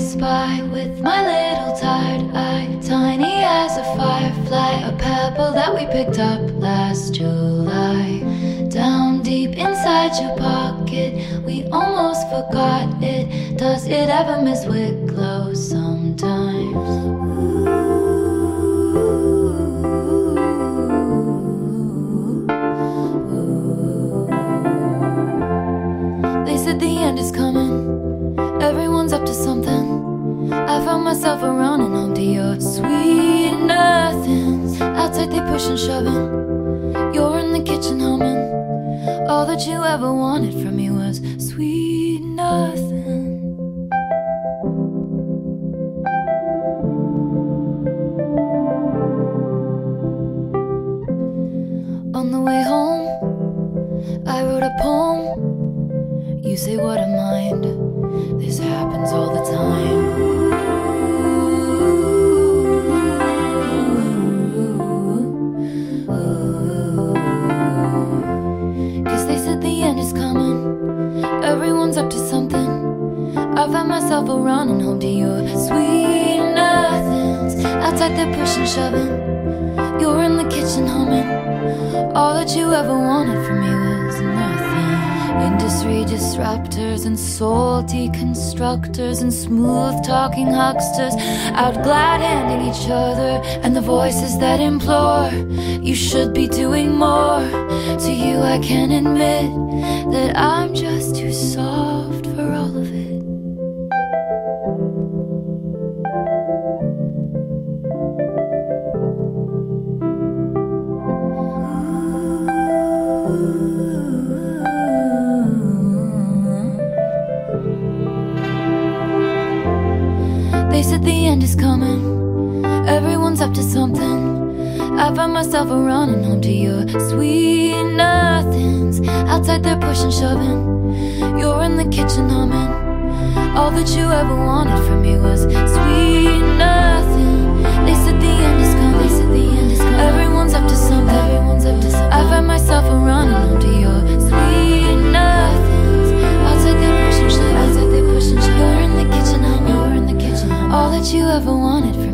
by with my little tired eye, tiny as a firefly, a pebble that we picked up last July. Down deep inside your pocket, we almost forgot it. Does it ever miss Wicklow sometimes? They I found myself around and home to your sweet nothings. Outside they push and shoving. You're in the kitchen humming. All that you ever wanted from me was sweet nothing. On the way home, I wrote a poem. You say, What a mind. This happens all the time. Up to something. I find myself around and home to your sweet nothings. Outside they're pushing, shoving. You're in the kitchen humming. All that you ever wanted from me was nothing. Industry disruptors and soul deconstructors and smooth talking hucksters out glad handing each other. And the voices that implore you should be doing more. To you, I can admit that I'm just too soft They said the end is coming. Everyone's up to something. I find myself and home to your sweet nothings. Outside they're pushing, shoving. You're in the kitchen humming. All that you ever wanted from me was sweet ever wanted